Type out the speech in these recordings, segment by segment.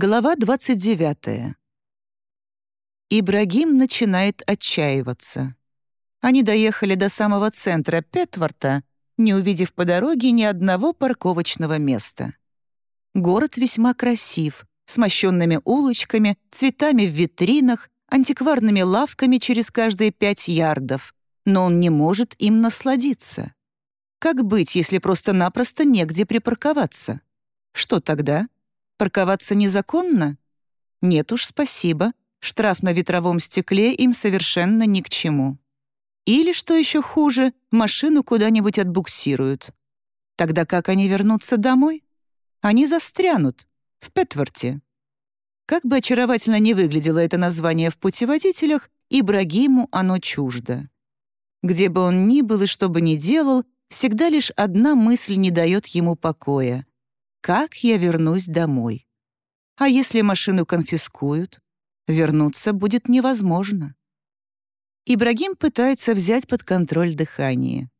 Глава 29. Ибрагим начинает отчаиваться. Они доехали до самого центра Петворта, не увидев по дороге ни одного парковочного места. Город весьма красив, с мощенными улочками, цветами в витринах, антикварными лавками через каждые пять ярдов, но он не может им насладиться. Как быть, если просто-напросто негде припарковаться? Что тогда? Парковаться незаконно? Нет уж, спасибо. Штраф на ветровом стекле им совершенно ни к чему. Или, что еще хуже, машину куда-нибудь отбуксируют. Тогда как они вернутся домой? Они застрянут в Петворте. Как бы очаровательно не выглядело это название в путеводителях, Ибрагиму оно чуждо. Где бы он ни был и что бы ни делал, всегда лишь одна мысль не дает ему покоя. Как я вернусь домой? А если машину конфискуют? Вернуться будет невозможно. Ибрагим пытается взять под контроль дыхание.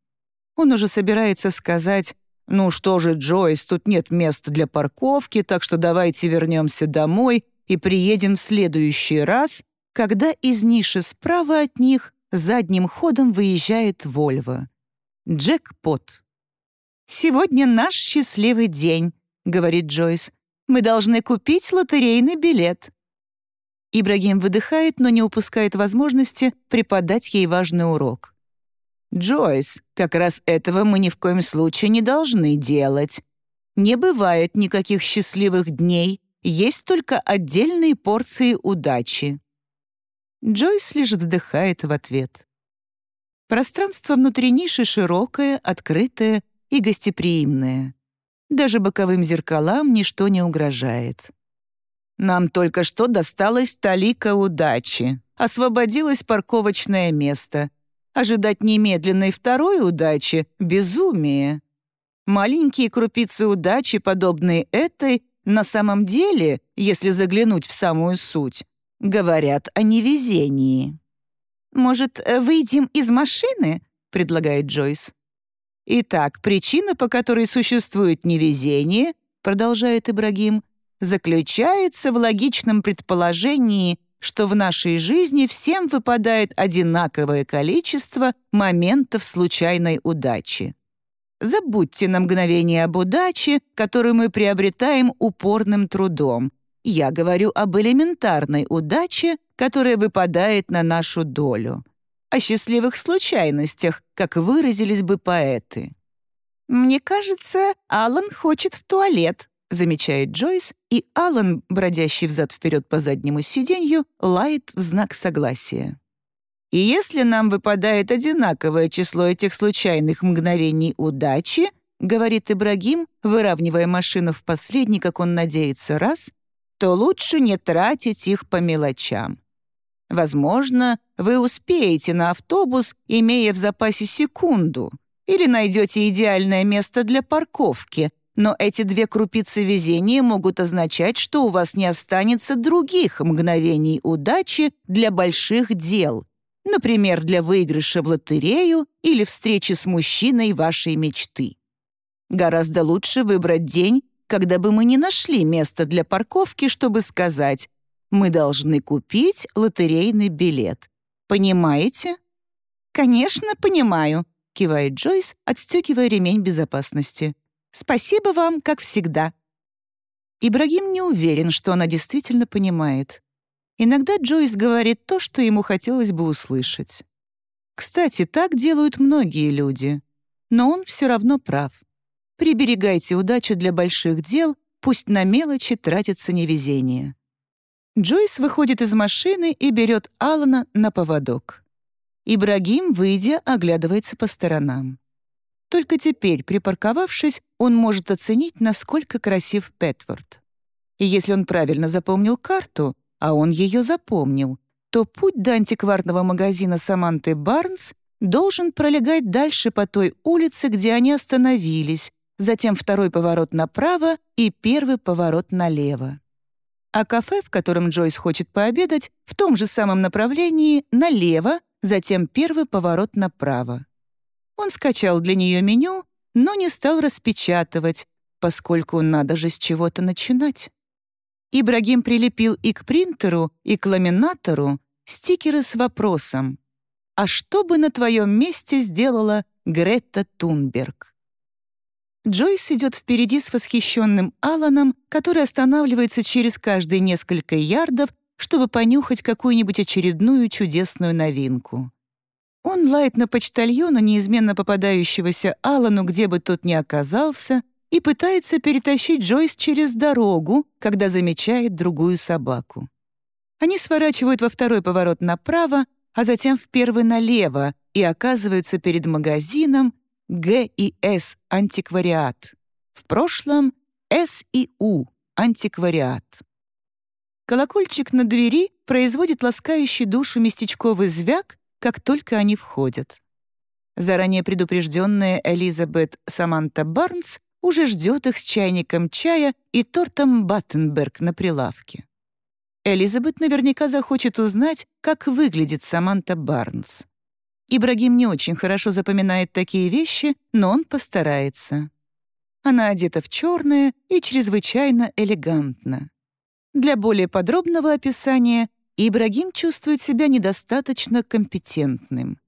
Он уже собирается сказать «Ну что же, Джойс, тут нет места для парковки, так что давайте вернемся домой и приедем в следующий раз», когда из ниши справа от них задним ходом выезжает Вольво. Джекпот. «Сегодня наш счастливый день», говорит Джойс. «Мы должны купить лотерейный билет». Ибрагим выдыхает, но не упускает возможности преподать ей важный урок. «Джойс, как раз этого мы ни в коем случае не должны делать. Не бывает никаких счастливых дней, есть только отдельные порции удачи». Джойс лишь вздыхает в ответ. Пространство внутри ниши широкое, открытое и гостеприимное. Даже боковым зеркалам ничто не угрожает. Нам только что досталась талика удачи. Освободилось парковочное место. Ожидать немедленной второй удачи — безумие. Маленькие крупицы удачи, подобные этой, на самом деле, если заглянуть в самую суть, говорят о невезении. «Может, выйдем из машины?» — предлагает Джойс. Итак, причина, по которой существует невезение, продолжает Ибрагим, заключается в логичном предположении, что в нашей жизни всем выпадает одинаковое количество моментов случайной удачи. Забудьте на мгновение об удаче, которую мы приобретаем упорным трудом. Я говорю об элементарной удаче, которая выпадает на нашу долю о счастливых случайностях, как выразились бы поэты. «Мне кажется, Алан хочет в туалет», замечает Джойс, и Алан, бродящий взад-вперед по заднему сиденью, лает в знак согласия. И если нам выпадает одинаковое число этих случайных мгновений удачи, говорит Ибрагим, выравнивая машину в последний, как он надеется, раз, то лучше не тратить их по мелочам. Возможно, вы успеете на автобус, имея в запасе секунду, или найдете идеальное место для парковки, но эти две крупицы везения могут означать, что у вас не останется других мгновений удачи для больших дел, например, для выигрыша в лотерею или встречи с мужчиной вашей мечты. Гораздо лучше выбрать день, когда бы мы не нашли места для парковки, чтобы сказать мы должны купить лотерейный билет. Понимаете?» «Конечно, понимаю», — кивает Джойс, отстегивая ремень безопасности. «Спасибо вам, как всегда». Ибрагим не уверен, что она действительно понимает. Иногда Джойс говорит то, что ему хотелось бы услышать. Кстати, так делают многие люди. Но он все равно прав. Приберегайте удачу для больших дел, пусть на мелочи тратится невезение. Джойс выходит из машины и берет Алана на поводок. Ибрагим, выйдя, оглядывается по сторонам. Только теперь, припарковавшись, он может оценить, насколько красив Петворд. И если он правильно запомнил карту, а он ее запомнил, то путь до антикварного магазина Саманты Барнс должен пролегать дальше по той улице, где они остановились, затем второй поворот направо и первый поворот налево а кафе, в котором Джойс хочет пообедать, в том же самом направлении налево, затем первый поворот направо. Он скачал для нее меню, но не стал распечатывать, поскольку надо же с чего-то начинать. Ибрагим прилепил и к принтеру, и к ламинатору стикеры с вопросом «А что бы на твоем месте сделала Гретта Тунберг?» Джойс идет впереди с восхищенным Аланом, который останавливается через каждые несколько ярдов, чтобы понюхать какую-нибудь очередную чудесную новинку. Он лает на почтальона, неизменно попадающегося Алану, где бы тот ни оказался, и пытается перетащить Джойс через дорогу, когда замечает другую собаку. Они сворачивают во второй поворот направо, а затем в первый налево и оказываются перед магазином, Г и С антиквариат. В прошлом С и У антиквариат. Колокольчик на двери производит ласкающий душу местечковый звяк, как только они входят. Заранее предупрежденная Элизабет Саманта Барнс уже ждет их с чайником чая и тортом Баттенберг на прилавке. Элизабет наверняка захочет узнать, как выглядит Саманта Барнс. Ибрагим не очень хорошо запоминает такие вещи, но он постарается. Она одета в черное и чрезвычайно элегантно. Для более подробного описания Ибрагим чувствует себя недостаточно компетентным.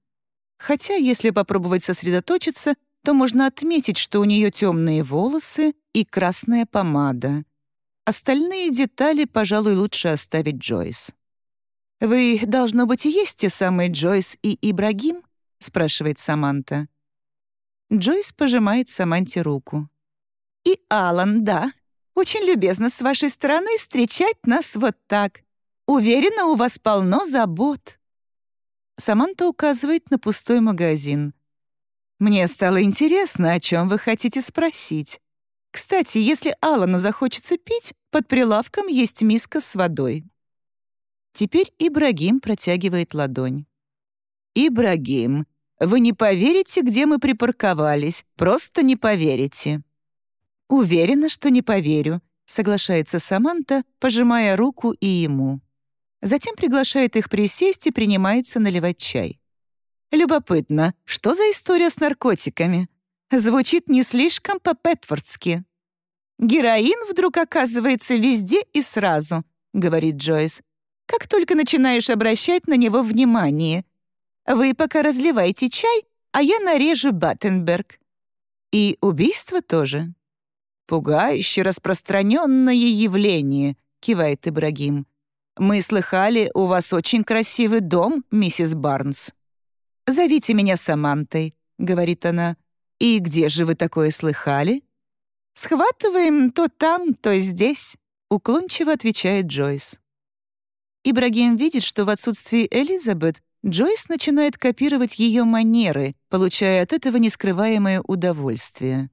Хотя, если попробовать сосредоточиться, то можно отметить, что у нее темные волосы и красная помада. Остальные детали, пожалуй, лучше оставить Джойс. «Вы, должно быть, и есть те самые Джойс и Ибрагим?» — спрашивает Саманта. Джойс пожимает Саманте руку. «И Алан, да. Очень любезно с вашей стороны встречать нас вот так. Уверена, у вас полно забот». Саманта указывает на пустой магазин. «Мне стало интересно, о чем вы хотите спросить. Кстати, если Алану захочется пить, под прилавком есть миска с водой. Теперь Ибрагим протягивает ладонь. «Ибрагим, вы не поверите, где мы припарковались, просто не поверите». «Уверена, что не поверю», — соглашается Саманта, пожимая руку и ему. Затем приглашает их присесть и принимается наливать чай. Любопытно, что за история с наркотиками? Звучит не слишком по-петфордски. «Героин вдруг оказывается везде и сразу», — говорит Джойс как только начинаешь обращать на него внимание. Вы пока разливайте чай, а я нарежу Баттенберг. И убийство тоже. Пугающе распространенное явление, кивает Ибрагим. Мы слыхали, у вас очень красивый дом, миссис Барнс. Зовите меня Самантой, говорит она. И где же вы такое слыхали? Схватываем то там, то здесь, уклончиво отвечает Джойс. Ибрагим видит, что в отсутствии Элизабет Джойс начинает копировать ее манеры, получая от этого нескрываемое удовольствие.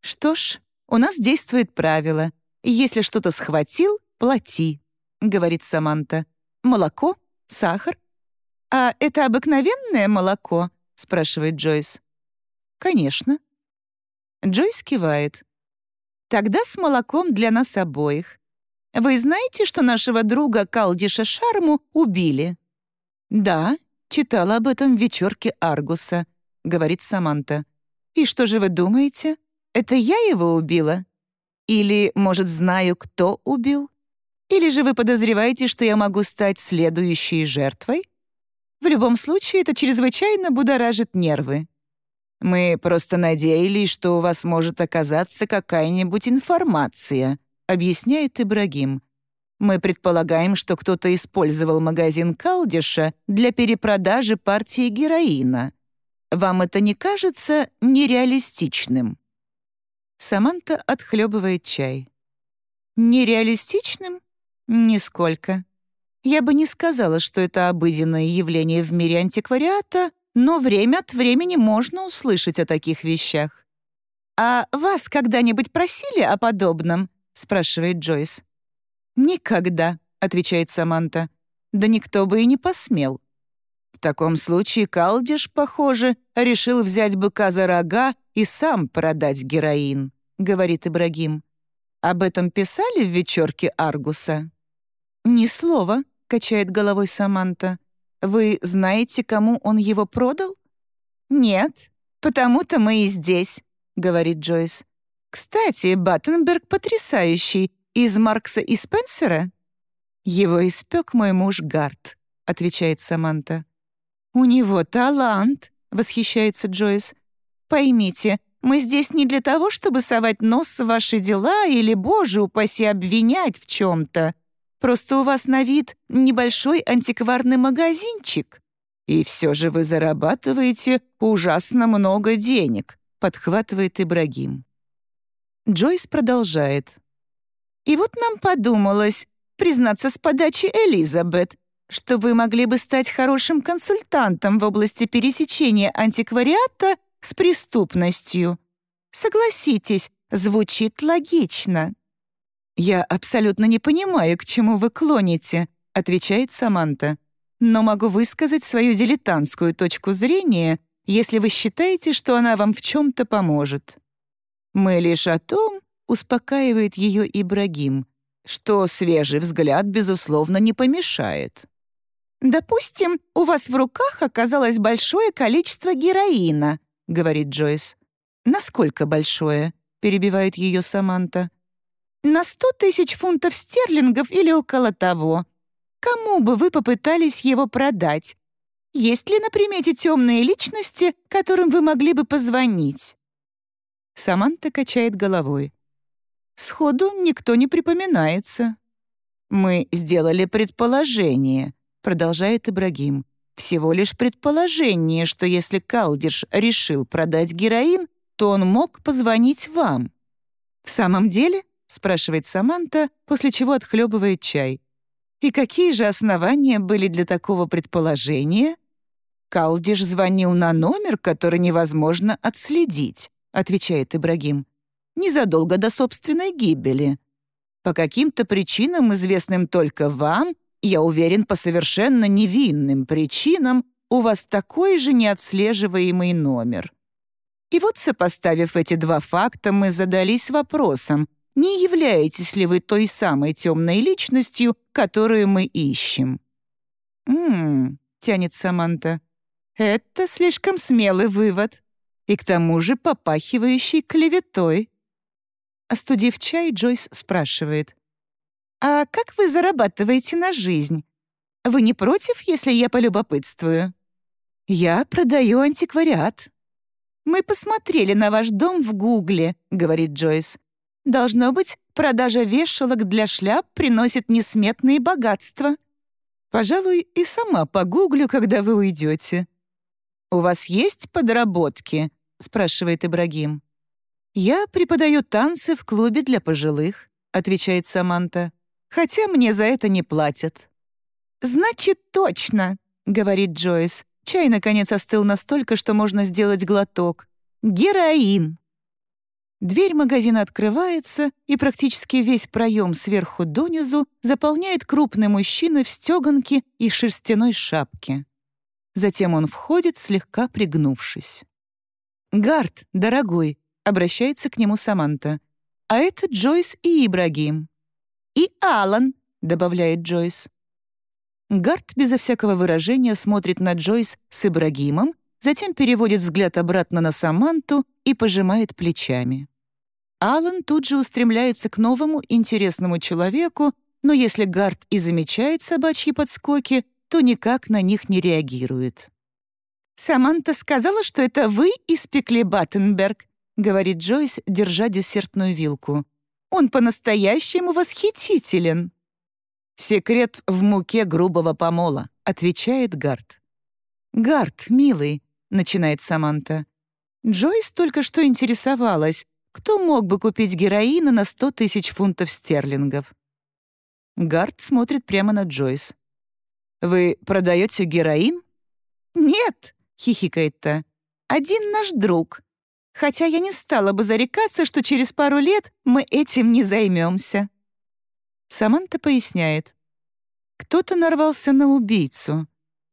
«Что ж, у нас действует правило. Если что-то схватил, плати», — говорит Саманта. «Молоко? Сахар?» «А это обыкновенное молоко?» — спрашивает Джойс. «Конечно». Джойс кивает. «Тогда с молоком для нас обоих. Вы знаете, что нашего друга Калдиша Шарму убили?» «Да, читала об этом в вечерке Аргуса», — говорит Саманта. «И что же вы думаете? Это я его убила? Или, может, знаю, кто убил? Или же вы подозреваете, что я могу стать следующей жертвой? В любом случае, это чрезвычайно будоражит нервы. Мы просто надеялись, что у вас может оказаться какая-нибудь информация», объясняет Ибрагим. Мы предполагаем, что кто-то использовал магазин Калдиша для перепродажи партии героина. Вам это не кажется нереалистичным?» Саманта отхлебывает чай. «Нереалистичным? Нисколько. Я бы не сказала, что это обыденное явление в мире антиквариата, но время от времени можно услышать о таких вещах. А вас когда-нибудь просили о подобном?» Спрашивает Джойс. «Никогда», — отвечает Саманта. «Да никто бы и не посмел». В таком случае Калдиш, похоже, решил взять быка за рога и сам продать героин, говорит Ибрагим. Об этом писали в вечерке Аргуса? Ни слова, качает головой Саманта. Вы знаете, кому он его продал? Нет, потому-то мы и здесь, говорит Джойс. Кстати, Баттенберг потрясающий, Из Маркса и Спенсера?» «Его испек мой муж Гарт», — отвечает Саманта. «У него талант», — восхищается Джойс. «Поймите, мы здесь не для того, чтобы совать нос в ваши дела или, боже упаси, обвинять в чем-то. Просто у вас на вид небольшой антикварный магазинчик. И все же вы зарабатываете ужасно много денег», — подхватывает Ибрагим. Джойс продолжает. «И вот нам подумалось, признаться с подачи Элизабет, что вы могли бы стать хорошим консультантом в области пересечения антиквариата с преступностью. Согласитесь, звучит логично». «Я абсолютно не понимаю, к чему вы клоните», — отвечает Саманта. «Но могу высказать свою дилетантскую точку зрения, если вы считаете, что она вам в чем-то поможет». «Мы лишь о том», — успокаивает ее Ибрагим, «что свежий взгляд, безусловно, не помешает». «Допустим, у вас в руках оказалось большое количество героина», — говорит Джойс. «Насколько большое?» — перебивает ее Саманта. «На сто тысяч фунтов стерлингов или около того. Кому бы вы попытались его продать? Есть ли на примете темные личности, которым вы могли бы позвонить?» Саманта качает головой. «Сходу никто не припоминается». «Мы сделали предположение», — продолжает Ибрагим. «Всего лишь предположение, что если Калдиш решил продать героин, то он мог позвонить вам». «В самом деле?» — спрашивает Саманта, после чего отхлебывает чай. «И какие же основания были для такого предположения?» «Калдиш звонил на номер, который невозможно отследить», — отвечает Ибрагим. «Незадолго до собственной гибели. По каким-то причинам, известным только вам, я уверен, по совершенно невинным причинам, у вас такой же неотслеживаемый номер. И вот, сопоставив эти два факта, мы задались вопросом, не являетесь ли вы той самой темной личностью, которую мы ищем? «М-м-м», тянет Саманта, — «это слишком смелый вывод, и к тому же попахивающий клеветой». Остудив чай, Джойс спрашивает, «А как вы зарабатываете на жизнь? Вы не против, если я полюбопытствую?» «Я продаю антиквариат», «Мы посмотрели на ваш дом в Гугле», — говорит Джойс. «Должно быть, продажа вешалок для шляп приносит несметные богатства». «Пожалуй, и сама погуглю, когда вы уйдете». «У вас есть подработки?» — спрашивает Ибрагим. «Я преподаю танцы в клубе для пожилых», — отвечает Саманта. «Хотя мне за это не платят». «Значит, точно», — говорит Джойс. Чай, наконец, остыл настолько, что можно сделать глоток. Героин! Дверь магазина открывается, и практически весь проем сверху донизу заполняет крупный мужчина в стеганке и шерстяной шапке. Затем он входит, слегка пригнувшись. «Гард, дорогой», — обращается к нему Саманта. «А это Джойс и Ибрагим». «И Алан», — добавляет Джойс. Гард безо всякого выражения смотрит на Джойс с Ибрагимом, затем переводит взгляд обратно на Саманту и пожимает плечами. Алан тут же устремляется к новому интересному человеку, но если Гард и замечает собачьи подскоки, то никак на них не реагирует. «Саманта сказала, что это вы испекли Баттенберг», — говорит Джойс, держа десертную вилку. «Он по-настоящему восхитителен». «Секрет в муке грубого помола», — отвечает Гард. «Гард, милый», — начинает Саманта. Джойс только что интересовалась, кто мог бы купить героина на сто тысяч фунтов стерлингов. Гард смотрит прямо на Джойс. «Вы продаете героин?» «Нет», — хихикает та. «Один наш друг. Хотя я не стала бы зарекаться, что через пару лет мы этим не займемся. Саманта поясняет. Кто-то нарвался на убийцу.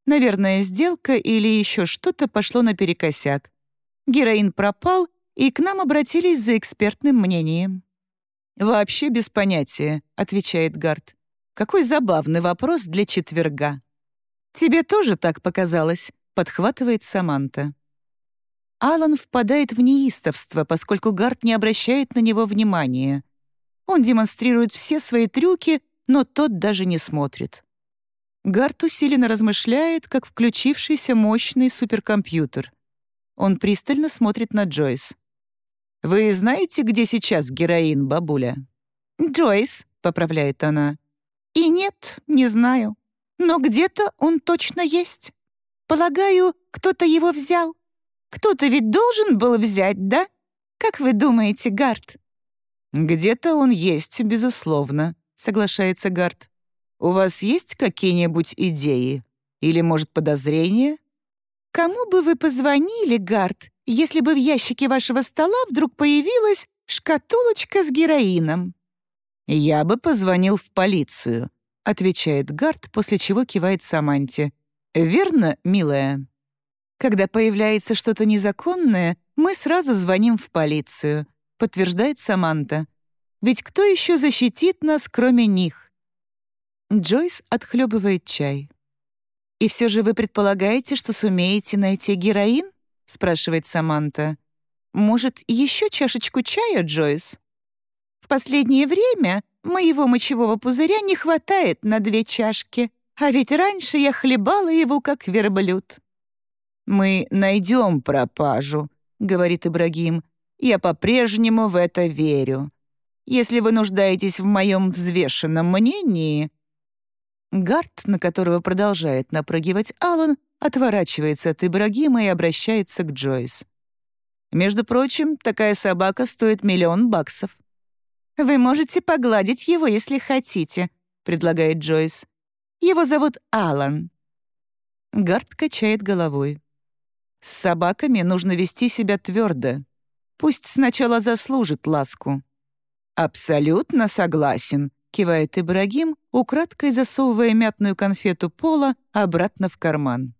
Наверное, сделка или еще что-то пошло наперекосяк. Героин пропал, и к нам обратились за экспертным мнением. «Вообще без понятия», — отвечает Гард. «Какой забавный вопрос для четверга». «Тебе тоже так показалось», — подхватывает Саманта. Алан впадает в неистовство, поскольку Гард не обращает на него внимания. Он демонстрирует все свои трюки, но тот даже не смотрит. Гарт усиленно размышляет, как включившийся мощный суперкомпьютер. Он пристально смотрит на Джойс. «Вы знаете, где сейчас героин, бабуля?» «Джойс», — поправляет она. «И нет, не знаю. Но где-то он точно есть. Полагаю, кто-то его взял. Кто-то ведь должен был взять, да? Как вы думаете, Гарт?» «Где-то он есть, безусловно», — соглашается Гарт. «У вас есть какие-нибудь идеи? Или, может, подозрения?» «Кому бы вы позвонили, Гарт, если бы в ящике вашего стола вдруг появилась шкатулочка с героином?» «Я бы позвонил в полицию», — отвечает Гарт, после чего кивает Саманте. «Верно, милая?» «Когда появляется что-то незаконное, мы сразу звоним в полицию», — подтверждает Саманта. «Ведь кто еще защитит нас, кроме них?» Джойс отхлебывает чай. «И все же вы предполагаете, что сумеете найти героин?» — спрашивает Саманта. «Может, еще чашечку чая, Джойс?» «В последнее время моего мочевого пузыря не хватает на две чашки, а ведь раньше я хлебала его, как верблюд». «Мы найдем пропажу», — говорит Ибрагим. «Я по-прежнему в это верю. Если вы нуждаетесь в моем взвешенном мнении...» Гарт, на которого продолжает напрыгивать Алан, отворачивается от Ибрагима и обращается к Джойс. «Между прочим, такая собака стоит миллион баксов». «Вы можете погладить его, если хотите», — предлагает Джойс. «Его зовут Алан». Гарт качает головой. С собаками нужно вести себя твердо. Пусть сначала заслужит ласку. «Абсолютно согласен», — кивает Ибрагим, украдкой засовывая мятную конфету Пола обратно в карман.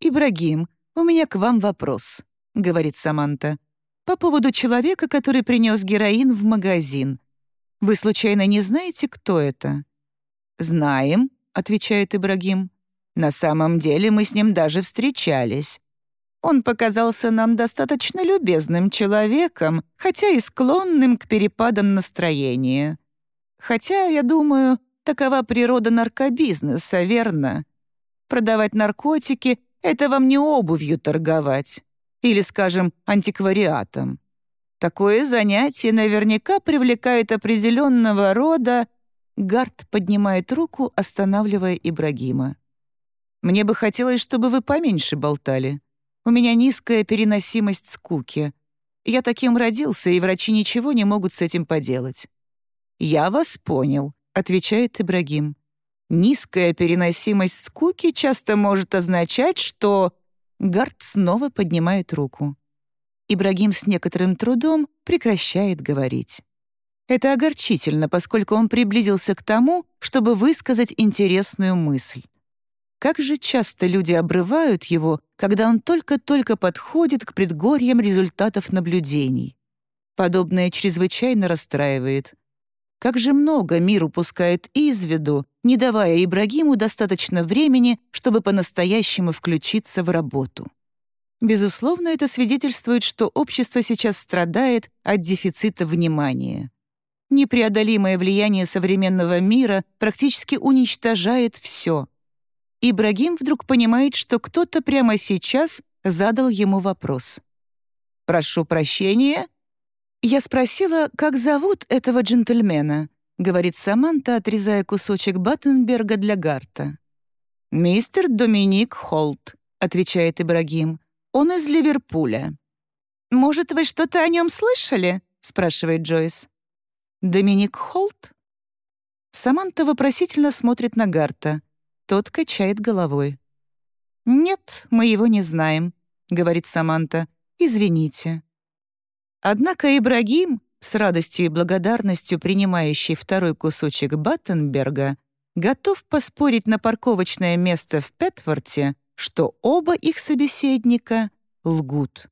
«Ибрагим, у меня к вам вопрос», — говорит Саманта. «По поводу человека, который принес героин в магазин. Вы случайно не знаете, кто это?» «Знаем», — отвечает Ибрагим. «На самом деле мы с ним даже встречались. Он показался нам достаточно любезным человеком, хотя и склонным к перепадам настроения. Хотя, я думаю, такова природа наркобизнеса, верно? Продавать наркотики — это вам не обувью торговать. Или, скажем, антиквариатом. Такое занятие наверняка привлекает определенного рода... Гард поднимает руку, останавливая Ибрагима. «Мне бы хотелось, чтобы вы поменьше болтали. У меня низкая переносимость скуки. Я таким родился, и врачи ничего не могут с этим поделать». «Я вас понял», — отвечает Ибрагим. «Низкая переносимость скуки часто может означать, что...» Гард снова поднимает руку. Ибрагим с некоторым трудом прекращает говорить. Это огорчительно, поскольку он приблизился к тому, чтобы высказать интересную мысль. Как же часто люди обрывают его, когда он только-только подходит к предгорьям результатов наблюдений. Подобное чрезвычайно расстраивает. Как же много мир упускает из виду, не давая Ибрагиму достаточно времени, чтобы по-настоящему включиться в работу. Безусловно, это свидетельствует, что общество сейчас страдает от дефицита внимания. Непреодолимое влияние современного мира практически уничтожает все — Ибрагим вдруг понимает, что кто-то прямо сейчас задал ему вопрос. «Прошу прощения?» «Я спросила, как зовут этого джентльмена», — говорит Саманта, отрезая кусочек Баттенберга для Гарта. «Мистер Доминик Холт», — отвечает Ибрагим. «Он из Ливерпуля». «Может, вы что-то о нем слышали?» — спрашивает Джойс. «Доминик Холт?» Саманта вопросительно смотрит на Гарта. Тот качает головой. «Нет, мы его не знаем», — говорит Саманта. «Извините». Однако Ибрагим, с радостью и благодарностью принимающий второй кусочек Баттенберга, готов поспорить на парковочное место в Петворте, что оба их собеседника лгут.